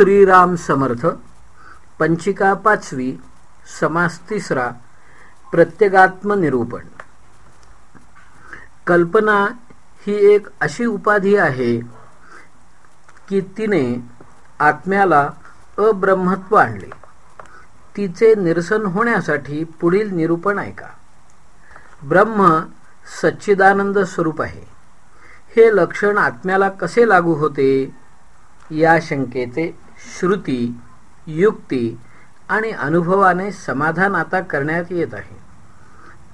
श्रीराम समर्थ पंचिका पाचवी समास तिसरा प्रत्यगात्मनिरूपण. कल्पना ही एक अशी उपाधी आहे की तिने आत्म्याला अब्रह्मत्व आणले. तिचे निरसन होण्यासाठी पुढील निरूपण ऐका. ब्रह्म सच्चिदानंद स्वरूप आहे. हे लक्षण आत्म्याला कसे लागू होते? या शंकेचे श्रुती युक्ती आणि अनुभवाने समाधान आता करण्यात येत आहे.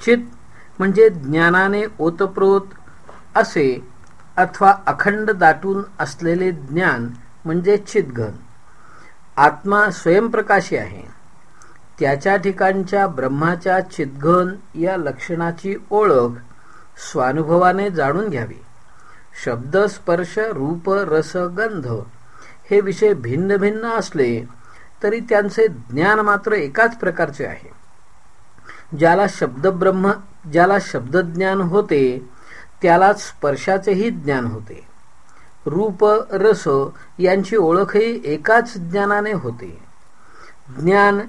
चित म्हणजे ज्ञानाने ओतप्रोत असे अथवा अखंड दाटून असलेले ज्ञान म्हणजे चितघन. आत्मा स्वयंप्रकाशी आहे. त्याच्या ठिकाणच्या ब्रह्माच्या चितघन या लक्षणाची ओळख स्वानुभवाने जाणून घ्यावी. शब्द स्पर्श रूप रस गंध हे विषय भिन्न भिन्न असले तरी त्यांचे ज्ञान मात्र एकाच प्रकारचे आहे. ज्याला शब्दब्रह्म ज्याला शब्दज्ञान होते त्यालाच स्पर्शाचेही ज्ञान होते. रूप रस यांची ओळखही एकाच ज्ञानाने होते. ज्ञान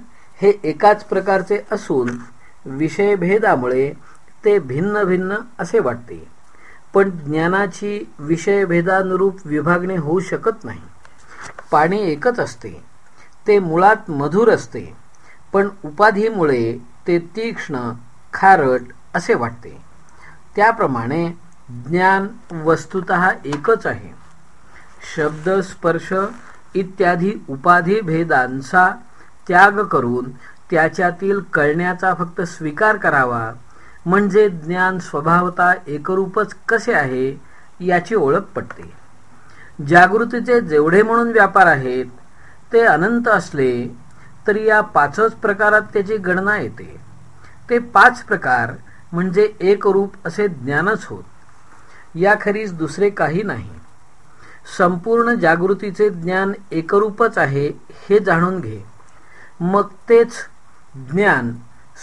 हे एकाच प्रकारचे असून विषयभेदामुळे ते भिन्न भिन्न असे वाटते. पण ज्ञानाची विषयभेदानुरूप विभागणी होऊ शकत नाही. पाणी एकच असते. ते मुळात मधुर असते. पण उपाधीमुळे ते तीक्ष्ण खारट असे वाटते. त्याप्रमाणे ज्ञान वस्तुत एकच आहे. शब्द स्पर्श इत्यादी उपाधी भेदांचा त्याग करून त्याच्यातील कळण्याचा फक्त स्वीकार करावा. म्हणजे ज्ञान स्वभावता एकरूपच कसे आहे याची ओळख पडते जागृतीचे जेवढे म्हणून व्यापार आहेत ते अनंत असले तरी या पाचच प्रकारात त्याची गणना येते. ते पाच प्रकार म्हणजे एक रूप असे ज्ञानच होत. याखेरीज दुसरे काही नाही. संपूर्ण जागृतीचे ज्ञान एकरूपच आहे हे जाणून घे. मग तेच ज्ञान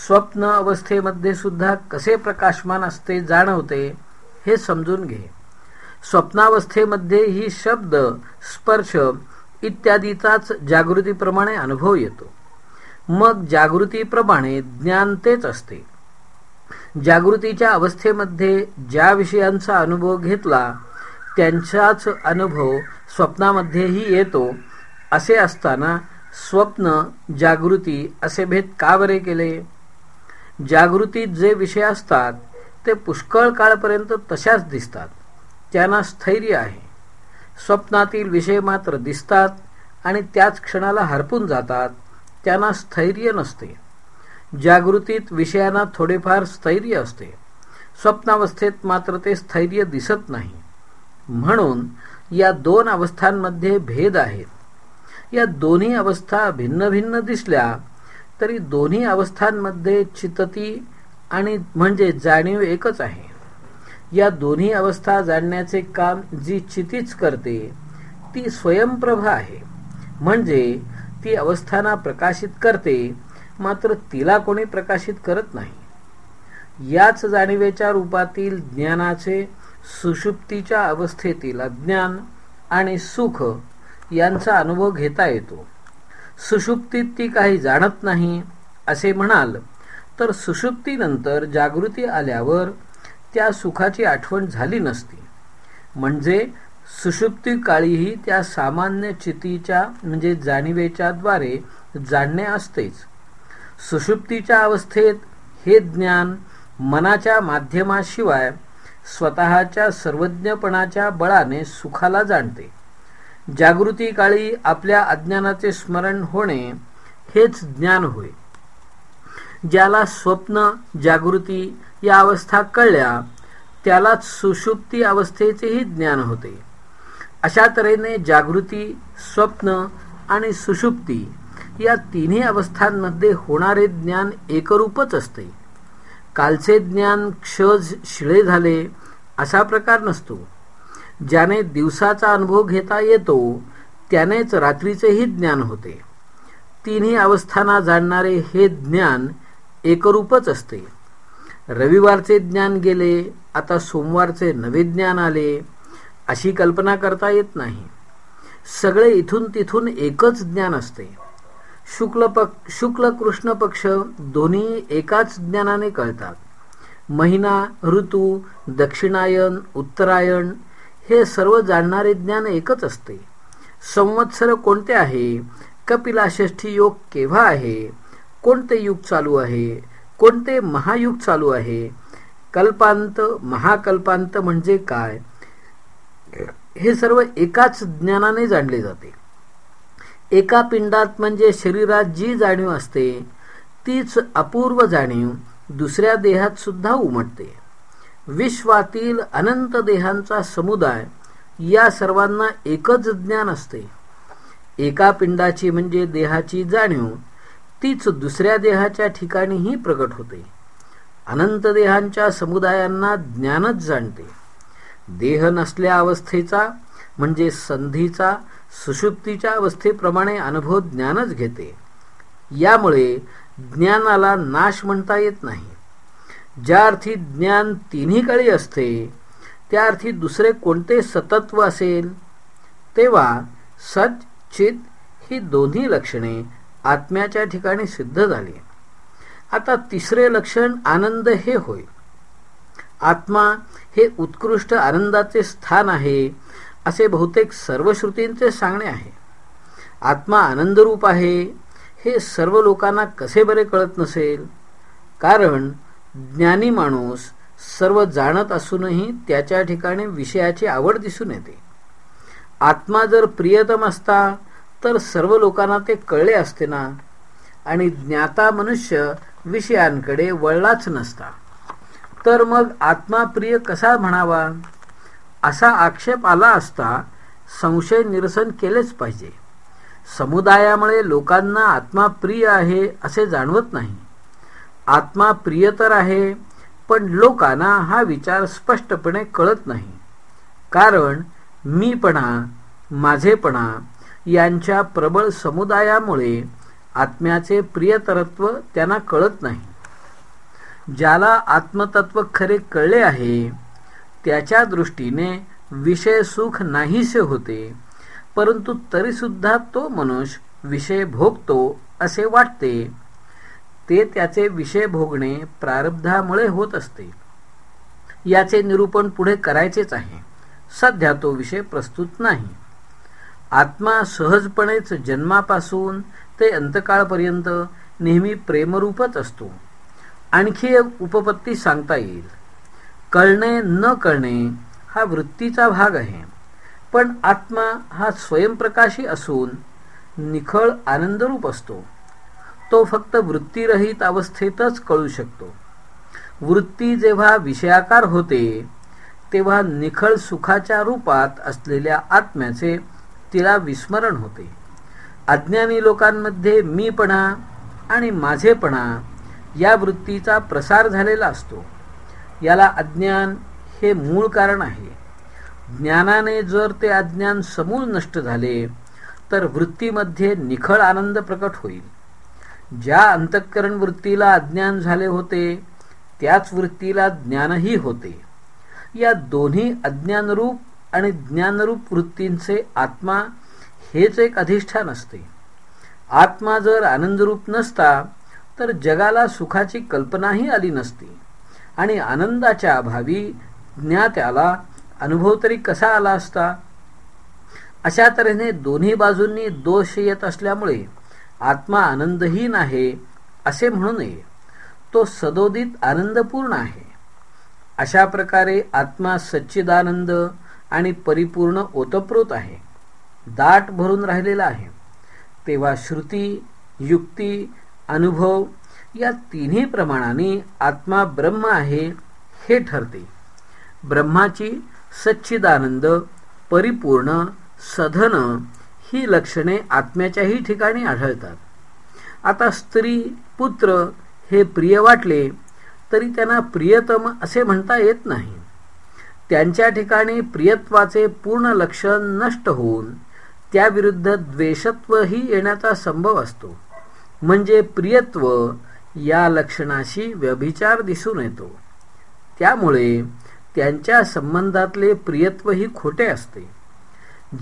स्वप्न अवस्थेमध्ये सुद्धा कसे प्रकाशमान असते जाणवते हे समजून घे. स्वप्नावस्थेमध्ये ही शब्द स्पर्श इत्यादीचाच जागृतीप्रमाणे अनुभव येतो. मग जागृतीप्रमाणे ज्ञान तेच असते. जागृतीच्या अवस्थेमध्ये ज्या विषयांचा अनुभव घेतला त्यांचाच अनुभव स्वप्नामध्येही येतो असे असताना स्वप्न जागृती असे भेद का बरे केले? जागृतीत जे विषय असतात ते पुष्कळ काळपर्यंत तशाच दिसतात. त्यांना स्थैर्य आहे. स्वप्नातील विषय मात्र दिसतात आणि त्याच क्षणाला हरपून जातात. त्यांना स्थैर्य नसते. जागृतीत विषयांना थोडेफार स्थैर्य असते. स्वप्नावस्थेत मात्र ते स्थैर्य दिसत नाही. म्हणून या दोन अवस्थांमध्ये भेद आहेत. या दोन्ही अवस्था भिन्न भिन्न दिसल्या तरी दोन्ही अवस्थांमध्ये चितती आणि म्हणजे जाणीव एकच आहे. या दोन्ही अवस्था जाणण्याचे काम जी चितीच करते ती स्वयंप्रभ आहे. म्हणजे ती अवस्थांना प्रकाशित करते मात्र तिला कोणी प्रकाशित करत नाही. याच जाणीवेच्या रूपातील ज्ञानाचे सुषुप्तीच्या अवस्थेतील अज्ञान आणि सुख यांचा अनुभव घेता येतो. सुषुप्तीत ती काही जाणत नाही असे म्हणाल तर सुषुप्तीनंतर जागृती आल्यावर त्या सुखाची आठवण झाली नसती. म्हणजे सुषुप्ती काळीही त्या सामान्य चितीच्या म्हणजे जाणीवेच्या द्वारे जाणणे असतेच. सुषुप्तीच्या अवस्थेत हे ज्ञान मनाच्या माध्यमाशिवाय स्वतःच्या सर्वज्ञपणाच्या बळाने सुखाला जाणते. जागृती काळी आपल्या अज्ञानाचे स्मरण होणे हेच ज्ञान होय. ज्याला स्वप्न जागृती या अवस्था कळल्या त्यालाच सुषुप्ती अवस्थेचेही ज्ञान होते. अशा तऱ्हेने जागृती स्वप्न आणि सुषुप्ती या तिन्ही अवस्थांमध्ये होणारे ज्ञान एकरूपच असते. कालचे ज्ञान क्षज शिळे झाले असा प्रकार नसतो. ज्याने दिवसाचा अनुभव घेता येतो त्यानेच रात्रीचेही ज्ञान होते. तिन्ही अवस्थांना जाणणारे हे ज्ञान एकरूपच असते. रविवारचे ज्ञान गेले आता सोमवारचे नवे ज्ञान आले अशी कल्पना करता येत नाही. सगळे इथून तिथून एकच ज्ञान असते. शुक्ल पक्ष शुक्ल कृष्ण पक्ष दोन्ही एकाच ज्ञानाने कळतात. महिना ऋतू दक्षिणायन उत्तरायण हे सर्व जाणणारे ज्ञान एकच असते. संवत्सर कोणते आहे? कपिलाषष्ठी योग केव्हा आहे? कोणते युग चालू आहे? कोणते महायुग चालू आहे? कल्पांत महाकल्पांत म्हणजे काय? हे सर्व एकाच ज्ञानाने जाणले जाते. एका पिंडात म्हणजे शरीरात जी जाणीव असते तीच अपूर्व जाणीव दुसऱ्या देहात सुद्धा उमटते. विश्वातील अनंत देहांचा समुदाय या सर्वांना एकच ज्ञान असते. एका पिंडाची म्हणजे देहाची जाणीव तीच दुसऱ्या देहाच्या ठिकाणीही प्रकट होते. अनंत देहांच्या समुदायांना ज्ञानच जाणते. देह नसल्या अवस्थेचा म्हणजे संधीचा सुषुप्तीच्या अवस्थेप्रमाणे अनुभव ज्ञानच घेते. यामुळे ज्ञानाला नाश म्हणता येत नाही. ज्या अर्थी ज्ञान तिन्ही काळी असते त्या अर्थी दुसरे कोणते सतत्व असेल? तेव्हा सच चित ही दोन्ही लक्षणे आत्म्याच्या ठिकाणी सिद्ध झाली आता तिसरे लक्षण आनंद हे होय. आत्मा हे उत्कृष्ट आनंदाचे स्थान आहे असे बहुतेक सर्व श्रुतींचे सांगणे आहे. आत्मा आनंदरूप आहे हे सर्व लोकांना कसे बरे कळत नसेल? कारण ज्ञानी माणूस सर्व जाणत असूनही त्याच्या ठिकाणी विषयाची आवड दिसून येते. आत्मा जर प्रियतम असता तर सर्व लोकांना ते कळले असते ना? आणि ज्ञाता मनुष्य विषयांकडे वळलाच नसता. तर मग आत्मा प्रिय कसा म्हणावा? असा आक्षेप आला असता संशय निरसन केलेच पाहिजे. समुदायामुळे लोकांना आत्मा प्रिय आहे असे जाणवत नाही. आत्मा प्रिय तर आहे पण लोकांना हा विचार स्पष्टपणे कळत नाही. कारण मीपणा माझेपणा यांच्या प्रबळ समुदायामुळे आत्म्याचे प्रियतरत्व त्यांना कळत नाही. ज्याला आत्मतत्व खरे कळले आहे त्याच्या दृष्टीने विषय सुख नाहीसे होते परंतु तरीसुद्धा तो मनुष्य विषय भोगतो असे वाटते. ते त्याचे विषय भोगणे प्रारब्धामुळे होत असते. याचे निरूपण पुढे करायचेच आहे. सध्या तो विषय प्रस्तुत नाही. आत्मा सहजपणेच जन्मापासून ते अंतकाळपर्यंत नेहमी प्रेमरूपच असतो. आणखी एक उपपत्ती सांगता येईल. कळणे न कळणे हा वृत्तीचा भाग आहे. पण आत्मा हा स्वयंप्रकाशी असून निखळ आनंदरूप असतो. तो फक्त वृत्तीरहित अवस्थेतच कळू शकतो. वृत्ती जेव्हा विषयाकार होते तेव्हा निखळ सुखाच्या रूपात असलेल्या आत्म्याचे तिला विस्मरण होते. अज्ञानी लोकांमध्ये मीपणा आणि माझेपणा या वृत्तीचा प्रसार झालेला असतो. याला अज्ञान हे मूळ कारण आहे. ज्ञानाने जर ते अज्ञान समूळ नष्ट झाले तर वृत्तीमध्ये निखळ आनंद प्रकट होईल. ज्या अंतःकरण वृत्तीला अज्ञान झाले होते त्याच वृत्तीला ज्ञानही होते. या दोन्ही अज्ञानरूप आणि ज्ञानरूप वृत्तींचे आत्मा हेच एक अधिष्ठान असते. आत्मा जर आनंदरूप नसता तर जगाला सुखाची कल्पनाही आली नसती. आणि आनंदाच्या अभावी ज्ञात्याला अनुभव तरी कसा आला असता? अशा तऱ्हेने दोन्ही बाजूंनी दोष येत असल्यामुळे आत्मा आनंदहीन आहे असे म्हणू नये. तो सदोदित आनंदपूर्ण आहे. अशा प्रकारे आत्मा सच्चिदानंद आणि परिपूर्ण ओतप्रोत आहे. दाट भरून राहिलेला आहे. तेव्हा श्रुती युक्ती अनुभव या तिन्ही प्रमाणाने आत्मा ब्रह्म आहे हे ठरते. ब्रह्माची सच्चिदानंद परिपूर्ण सधन ही लक्षणे आत्म्याच्याही ठिकाणी आढळतात. आता स्त्री पुत्र हे प्रिय वाटले तरी त्यांना प्रियतम असे म्हणता येत नाही. त्यांच्या ठिकाणी प्रियत्वाचे पूर्ण लक्षण नष्ट होऊन त्याविरुद्ध द्वेषत्वही येण्याचा संभव असतो. म्हणजे प्रियत्व या लक्षणाशी व्यभिचार दिसून येतो. त्यामुळे त्यांच्या संबंधातले प्रियत्वही खोटे असते.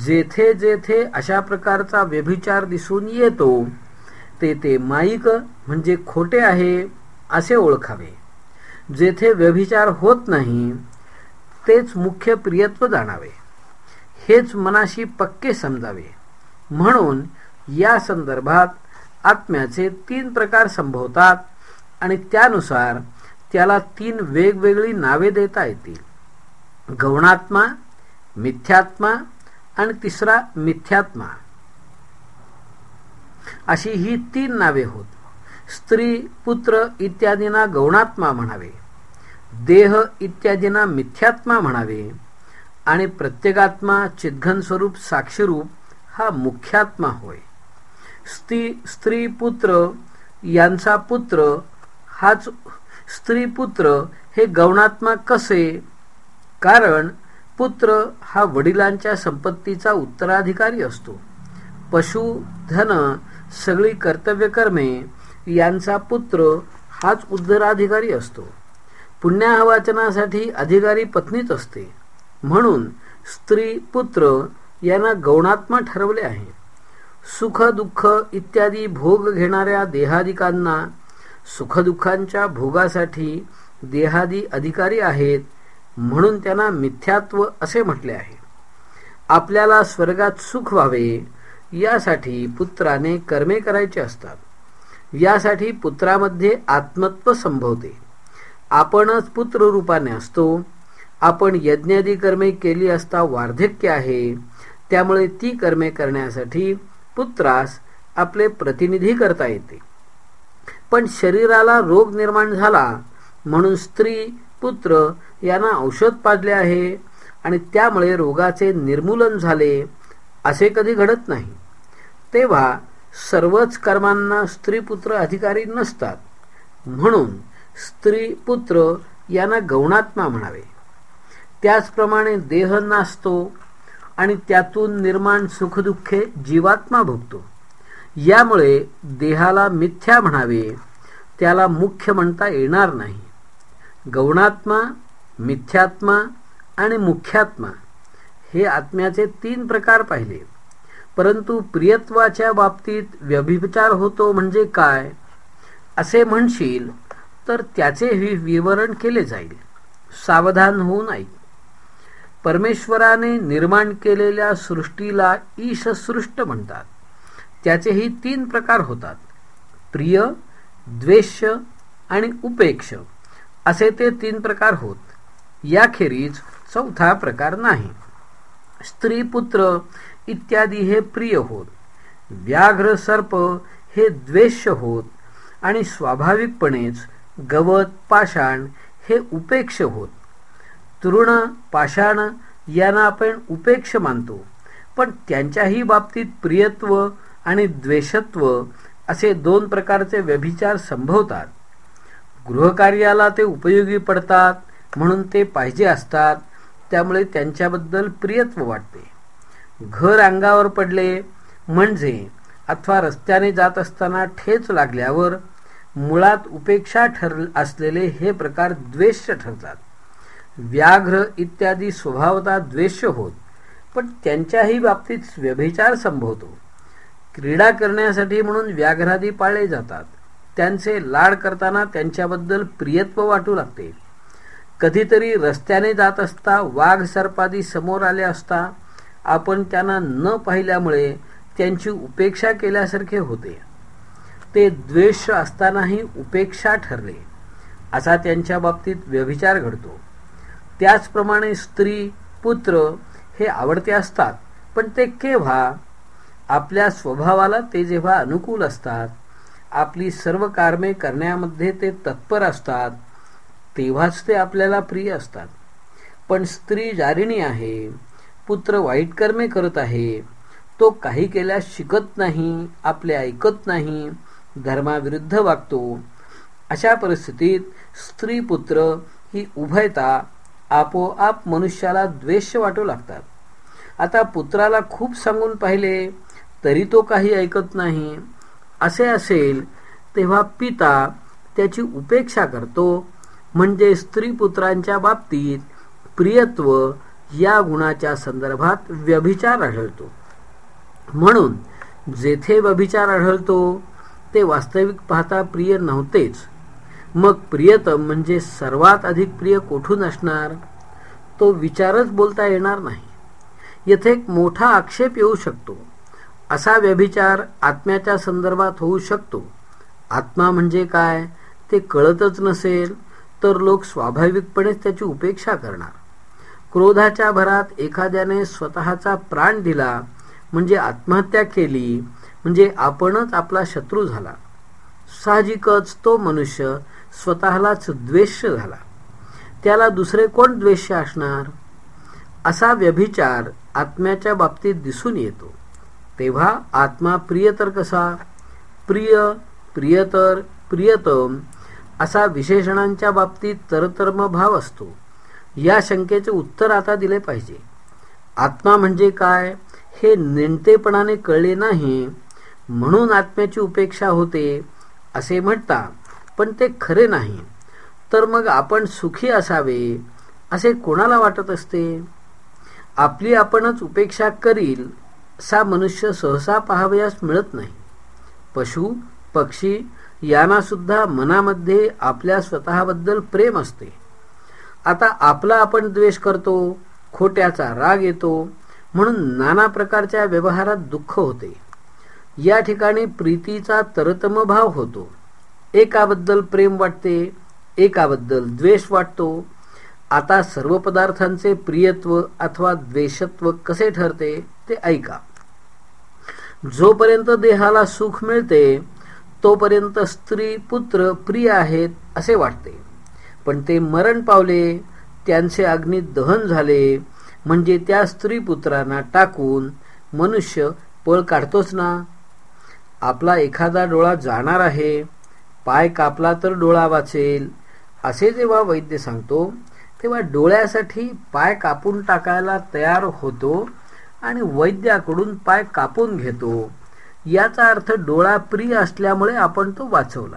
जेथे जेथे अशा प्रकारचा व्यभिचार दिसून येतो ते ते माईक म्हणजे खोटे आहे असे ओळखावे. जेथे व्यभिचार होत नाही तेच मुख्य प्रियत्व जाणावे. हेच मनाशी पक्के समजावे. म्हणून या संदर्भात आत्म्याचे तीन प्रकार संभवतात आणि त्यानुसार त्याला तीन वेगवेगळी नावे देता येतील. गौणात्मा मिथ्यात्मा आणि तिसरा मिथ्यात्मा. अशी ही तीन नावे होत. स्त्री पुत्र इत्यादींना गौणात्मा म्हणावे. देह इत्यादींना मिथ्यात्मा म्हणावे आणि प्रत्येकात्मा चिद्घन स्वरूप साक्षीरूप हा मुख्यात्मा होय. स्त्री स्त्री पुत्र यांचा पुत्र हाच स्त्री पुत्र हे गौणात्मा कसे? कारण पुत्र हा वडिलांच्या संपत्तीचा उत्तराधिकारी असतो. पशु धन सगळी कर्तव्यकर्मे यांचा पुत्र हाच उत्तराधिकारी असतो. पुण्याहवाचनासाठी अधिकारी पत्नीच असते. म्हणून स्त्री पुत्र यांना गौणात्मा ठरवले आहे. सुख दुःख इत्यादी भोग घेणाऱ्या देहादिकांना सुखदुःखांच्या भोगासाठी देहादी अधिकारी आहेत म्हणून त्यांना मिथ्यात्व असे म्हटले आहे. आपल्याला स्वर्गात सुख व्हावे यासाठी पुत्राने कर्मे करायचे असतात. यासाठी पुत्रामध्ये आत्मत्व संभवते. आपणच पुत्र रूपाने असतो. आपण यज्ञादी कर्मे केली असता वार्धक्य आहे. त्यामुळे ती कर्मे करण्यासाठी पुत्रास आपले प्रतिनिधी करता येते. पण शरीराला रोग निर्माण झाला म्हणून स्त्री पुत्र यांना औषध पाजले आहे आणि त्यामुळे रोगाचे निर्मूलन झाले असे कधी घडत नाही. तेव्हा सर्वच कर्मांना स्त्री पुत्र अधिकारी नसतात. म्हणून स्त्री पुत्र यांना गौणात्मा म्हणावे. त्याचप्रमाणे देह नासतो आणि त्यातून निर्माण सुखदुःखे जीवात्मा भोगतो. यामुळे देहाला मिथ्या म्हणावे त्याला मुख्य म्हणता येणार नाही. गौणात्मा मिथ्यात्मा आणि मुख्यात्मा हे आत्म्याचे तीन प्रकार पाहिले. परंतु प्रियत्वाच्या बाबतीत व्यभिचार होतो म्हणजे काय? असे म्हणशील तर त्याचे विवरण केले जाईल. सावधान होऊ नाही परमेश्वराने निर्माण केलेल्या सृष्टीला ईशसृष्ट म्हणतात. त्याचेही तीन प्रकार होतात. प्रिय द्वेष आणि उपेक्ष. असे ते तीन प्रकार होत. याखेरीज चौथा प्रकार नाही. स्त्री पुत्र इत्यादी हे प्रिय होत. व्याघ्र सर्प हे द्वेष होत. आणि स्वाभाविकपणेच गवत पाषाण हे उपेक्ष होत. तृण पाषाण यांना आपण उपेक्ष मानतो. पण त्यांच्याही बाबतीत प्रियत्व आणि द्वेषत्व असे दोन प्रकारचे व्यभिचार संभवतात. गृहकार्याला ते उपयोगी पडतात म्हणून ते पाहिजे असतात त्यामुळे त्यांच्याबद्दल प्रियत्व वाटते. घर अंगावर पडले म्हणजे अथवा रस्त्याने जात असताना ठेच लागल्यावर मुळात उपेक्षा ठर असलेले हे प्रकार द्वेष ठरतात. व्याघ्र इत्यादी स्वभावता द्वेष होत पण त्यांच्याही बाबतीत व्यभिचार संभवतो. क्रीडा करण्यासाठी म्हणून व्याघ्रादी पाळले जातात. त्यांचे लाड करताना त्यांच्याबद्दल प्रियत्व वाटू लागते. कधीतरी रस्त्याने जात असता वाघ सर्पादी समोर आले असता आपण त्यांना न पाहिल्यामुळे त्यांची उपेक्षा केल्यासारखे होते. ते द्वेष असतानाही उपेक्षा ठरले. असा त्यांच्या बाबतीत व्यभिचार घडतो. त्याचप्रमाणे स्त्री पुत्र हे आवडते असतात पण ते केव्हा? आपल्या स्वभावाला ते जेव्हा अनुकूल असतात आपली सर्व कार्मे करण्यामध्ये ते तत्पर असतात तेव्हाच ते आपल्याला प्रिय असतात. पण स्त्री जारिणी आहे पुत्र वाईट कर्मे करत आहे तो काही केल्यास शिकत नाही आपले ऐकत नाही धर्माविरुद्ध वागतो. अशा परिस्थितीत स्त्री पुत्र ही उभयता आपोआप मनुष्याला द्वेष वाटू लागतात. आता पुत्राला खूप सांगून पाहिले तरी तो काही ऐकत नाही. असे असेल तेव्हा पिता त्याची उपेक्षा करतो म्हणजे स्त्री पुत्रांच्या बाबतीत प्रियत्व या गुणाच्या संदर्भात व्यभिचार आढळतो. म्हणून जेथे व्यभिचार आढळतो ते वास्तविक पाहता प्रिय नव्हतेच. मग प्रियतम म्हणजे सर्वात अधिक प्रिय कोठून असणार? तो विचारच बोलता येणार नाही. येथे एक मोठा आक्षेप येऊ शकतो. असा व्यभिचार आत्म्याच्या संदर्भात होऊ शकतो. आत्मा म्हणजे काय? ते कळतच नसेल तर लोक स्वाभाविकपणेच त्याची उपेक्षा करणार. क्रोधाच्या भरात एखाद्याने स्वतःचा प्राण दिला म्हणजे आत्महत्या केली म्हणजे आपणच आपला शत्रू झाला. साहजिकच तो मनुष्य स्वतःलाच द्वेष झाला. त्याला दुसरे कोण द्वेष असणार? असा व्यभिचार आत्म्याच्या बाबतीत दिसून येतो. तेव्हा आत्मा प्रिय तर कसा? प्रिय प्रियतर प्रियतम असा विशेषणांच्या बाबतीत तरतर्म भाव असतो. या शंकेचे उत्तर आता दिले पाहिजे. आत्मा म्हणजे काय हे नेणतेपणाने कळले नाही म्हणून आत्म्याची उपेक्षा होते असे म्हणता पण ते खरे नाही. तर मग आपण सुखी असावे असे कोणाला वाटत असते? आपली आपणच उपेक्षा करील सा मनुष्य सहसा पाहावयास मिळत नाही. पशु पक्षी यांना सुद्धा मनामध्ये आपल्या स्वतःबद्दल प्रेम असते. आता आपला आपण द्वेष करतो खोट्याचा राग येतो म्हणून नाना प्रकारच्या व्यवहारात दुःख होते. या ठिकाणी प्रीतीचा तरतम भाव होतो. एकाबद्दल प्रेम वाटते एकाबद्दल द्वेष वाटतो. आता सर्व पदार्थांचे प्रियत्व अथवा द्वेषत्व कसे ठरते ते ऐका. जोपर्यंत देहाला सुख मिळते तोपर्यंत स्त्री पुत्र प्रिय आहेत असे वाटते. पण ते मरण पावले त्यांचे अग्नीत दहन झाले म्हणजे त्या स्त्री पुत्रांना टाकून मनुष्य पळ काढतोच ना? आपला एखादा डोळा जाणार आहे पाय कापला तर डोळा वाचेल. असे जेव्हा वैद्य सांगतो तेव्हा डोळ्यासाठी पाय कापून टाकायला तयार होतो आणि वैद्याकडून पाय कापून घेतो. याचा अर्थ डोळा प्रिय असल्यामुळे आपण तो वाचवला.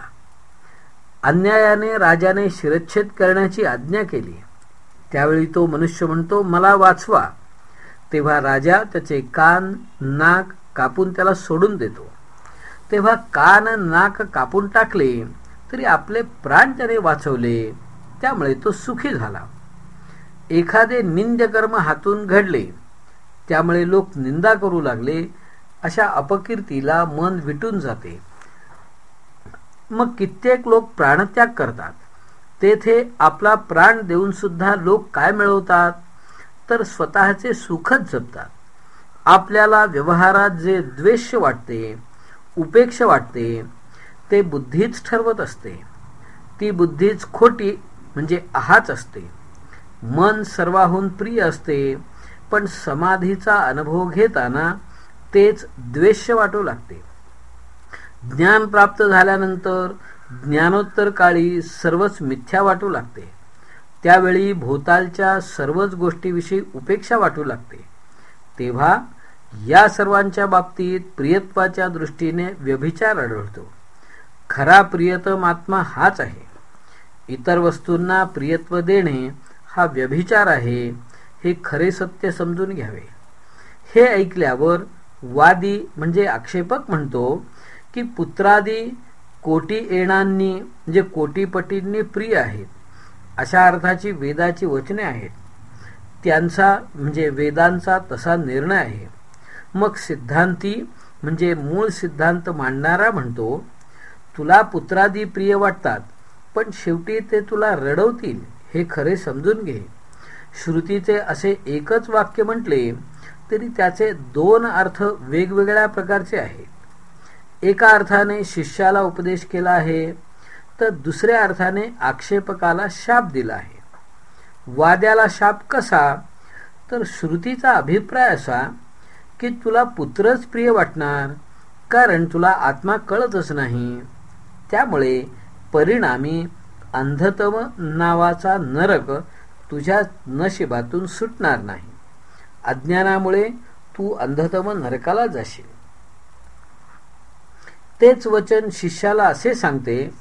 अन्यायाने राजाने शिरच्छेद करण्याची आज्ञा केली. त्यावेळी तो मनुष्य म्हणतो मला वाचवा. तेव्हा राजा त्याचे कान नाक कापून त्याला सोडून देतो. तेव्हा कान नाक कापून टाकले तरी आपले प्राण त्याने वाचवले. त्यामुळे तो सुखी झाला. एखादे निंद्यकर्म हातून घडले त्यामुळे लोक निंदा करू लागले अशा अपकीर्तीला मन विटून जाते. मग कित्येक लोक प्राणत्याग करतात. तेथे आपला प्राण देऊन सुद्धा लोक काय मिळवतात? तर स्वतःचे सुखच जपतात. आपल्याला व्यवहारात जे द्वेष वाटते उपेक्ष वाटते ते बुद्धीच ठरवत असते. ती बुद्धीच खोटी म्हणजे आहाच असते. मन सर्वाहून प्रिय असते पण समाधीचा अनुभव घेताना तेच द्वेष वाटू लागते. ज्ञान प्राप्त झाल्यानंतर ज्ञानोत्तर काळी सर्वच मिथ्या वाटू लागते. त्यावेळी भोवतालच्या सर्वच गोष्टीविषयी उपेक्षा वाटू लागते. तेव्हा या सर्वांच्या बाबतीत प्रियत्वाच्या दृष्टीने व्यभिचार आढळतो. खरा प्रियतम आत्मा हाच आहे. इतर वस्तूंना प्रियत्व देणे हा व्यभिचार आहे हे खरे सत्य समजून घ्यावे. हे ऐकल्यावर वादी म्हणजे आक्षेपक म्हणतो की पुत्रादी कोटी येणांनी म्हणजे कोटीपटींनी प्रिय आहेत. अशा अर्थाची वेदाची वचने आहेत. त्यांचा म्हणजे वेदांचा तसा निर्णय आहे. मग सिद्धांती म्हणजे मूळ सिद्धांत मांडणारा म्हणतो तुला पुत्रादी प्रिय वाटतात पण शेवटी ते तुला रडवतील हे खरे समजून घे. श्रुतीचे असे एकच वाक्य म्हटले तरी त्याचे दोन अर्थ वेगवेगळ्या प्रकारचे आहेत. एका अर्थाने शिष्याला उपदेश केला आहे तर दुसऱ्या अर्थाने आक्षेपकाला शाप दिला आहे. वाद्याला शाप कसा? तर श्रुतीचा अभिप्राय असा की तुला पुत्रच प्रिय वाटणार कारण तुला आत्मा कळतच नाही. त्यामुळे परिणामी अंधतम नावाचा नरक तुझ्या नशिबातून सुटणार नाही. अज्ञानामुळे तू अंधतम नरकाला जाशील. तेच वचन शिष्याला असे सांगते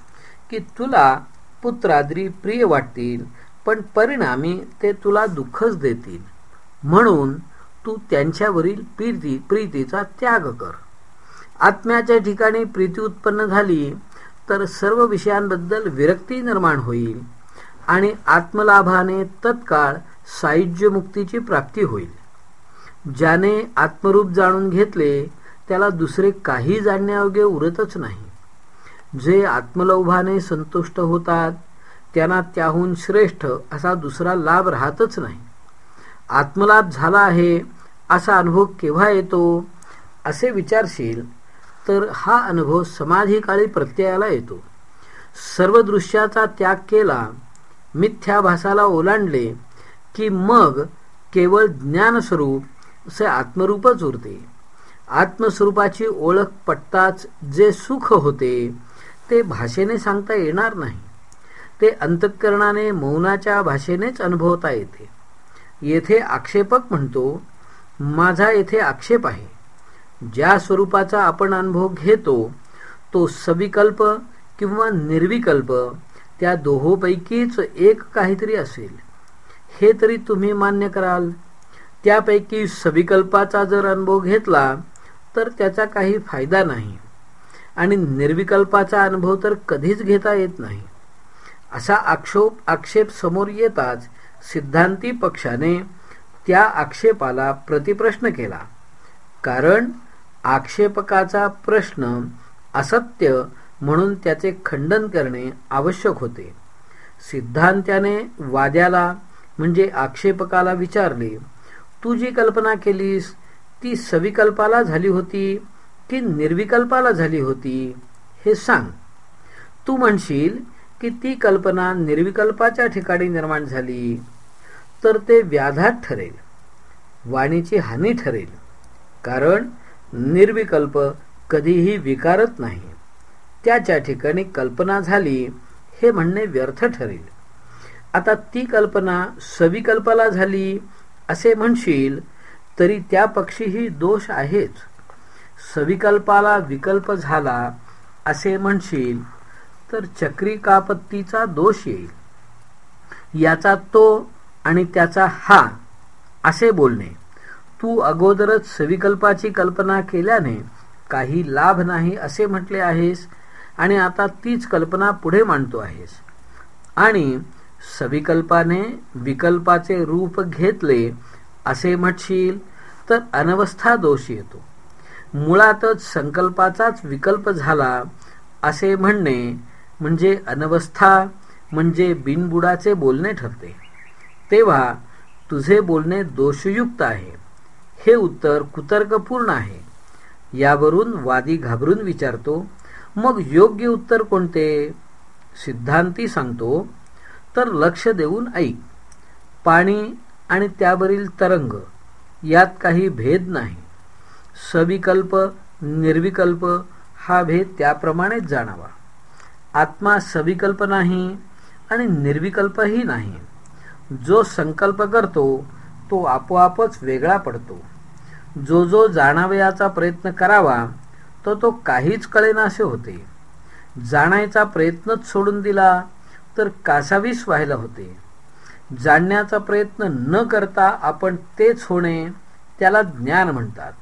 की तुला पुत्राद्री प्रिय वाटतील पण परिणामी ते तुला दुःखच देतील. म्हणून तू त्यांच्यावरील प्रीती प्रीतीचा त्याग कर. आत्म्याच्या ठिकाणी प्रीती उत्पन्न झाली तर सर्व विषयांबद्दल विरक्ती निर्माण होईल आणि आत्मलाभाने तत्काळ सायुज्य मुक्तीची प्राप्ती होईल. ज्याने आत्मरूप जाणून घेतले त्याला दुसरे काही जाणण्यायोग्य उरतच नाही. जे आत्मलोभाने संतुष्ट होतात त्यांना त्याहून श्रेष्ठ असा दुसरा लाभ राहतच नाही. आत्मलाभ झाला आहे असा अनुभव केव्हा येतो? असे विचारशील तर हा अनुभव समाधीकाळी प्रत्ययाला येतो. सर्व दृश्याचा त्याग केला मिथ्याभासाला ओलांडले की मग केवळ ज्ञानस्वरूप असे आत्मरूपच उरते. आत्मस्वरूपाची ओळख पटताच जे सुख होते ते भाषेने सांगता येणार नाही. ते अंतःकरणाने मौनाच्या भाषेनेच अनुभवता येते. येथे आक्षेपक म्हणतो माझा येथे आक्षेप आहे. ज्या स्वरूपाचा आपण अनुभव घेतो तो सविकल्प किंवा निर्विकल्प त्या दोहोपैकीच एक काहीतरी असेल. हे तरी तुम्ही मान्य कराल. त्यापैकी सविकल्पाचा जर अनुभव घेतला तर त्याचा काही फायदा नाही. आणि निर्विकल्पाचा अनुभव तर कधीच घेता येत नाही. असा आक्षोप आक्षेप समोर येताच सिद्धांती पक्षाने त्या आक्षेपाला प्रतिप्रश्न केला. कारण आक्षेपकाचा प्रश्न असत्य म्हणून त्याचे खंडन करणे आवश्यक होते. सिद्धांत्याने वाद्याला म्हणजे आक्षेपकाला विचारले तू जी कल्पना केलीस ती सविकल्पाला झाली होती की निर्विकल्पाला झाली होती? हे सांग. तू म्हणशील की ती कल्पना निर्विकल्पाच्या ठिकाणी निर्माण झाली. तर ते व्याधात ठरेल. वाणीची हानी ठरेल. कारण निर्विकल्प कधीही विकारत नाही. त्याच्या ठिकाणी कल्पना झाली हे म्हणणे व्यर्थ ठरेल. आता ती कल्पना सविकल्पाला झाली असे म्हणशील तरी त्या पक्षीही दोष आहेच. सविकल्पाला विकल्प झाला असे म्हणशील तर चक्रिकापत्तीचा दोष येईल. याचा तो आणि त्याचा हा असे बोलणे. तू अगोदरच सविकल्पाची कल्पना केल्याने काही लाभ नाही असे म्हटले आहेस आणि आता तीच कल्पना पुढे मांडतो आहेस. आणि सविकल्पाने विकल्पाचे रूप घेतले असे म्हणशील तर अनवस्था दोष येतो. मुळातच संकल्पाचाच विकल्प झाला असे म्हणणे म्हणजे अनवस्था म्हणजे बिनबुडाचे बोलणे ठरते. तेव्हा तुझे बोलणे दोषयुक्त आहे. हे उत्तर कुतर्कपूर्ण आहे. यावरून वादी घाबरून विचारतो मग योग्य उत्तर कोणते? सिद्धांती सांगतो तर लक्ष देऊन ऐक. पाणी आणि त्यावरील तरंग यात काही भेद नाही. सविकल्प निर्विकल्प हा भेद त्याप्रमाणेच जाणावा. आत्मा सविकल्प नाही आणि निर्विकल्पही नाही. जो संकल्प करतो तो आपोआपच वेगळा पडतो. जो जो जाणावयाचा प्रयत्न करावा तो तो काहीच कळेनासे होते. जाणायचा प्रयत्नच सोडून दिला तर कासावीस व्हायला होते. जाणण्याचा प्रयत्न न करता आपण तेच होणे त्याला ज्ञान म्हणतात.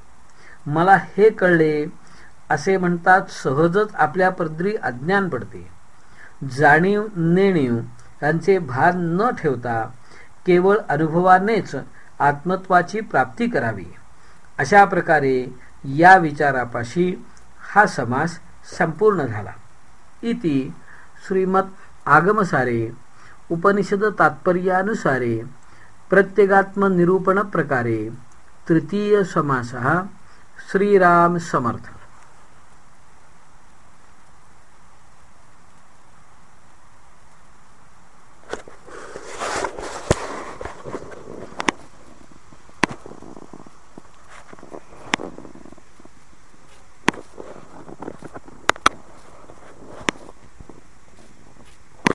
मला हे कळले असे म्हणतात सहजच आपल्या पदरी अज्ञान पडते. जाणीव नेणीव त्यांचे भान न ठेवता केवळ अनुभवानेच आत्मत्वाची प्राप्ती करावी. अशा प्रकारे या विचारापाशी हा समास संपूर्ण झाला. इति श्रीमत आगमसारे उपनिषद तात्पर्यानुसारे प्रत्येगात्मनिरूपण प्रकारे तृतीय समासः श्रीराम समर्थ।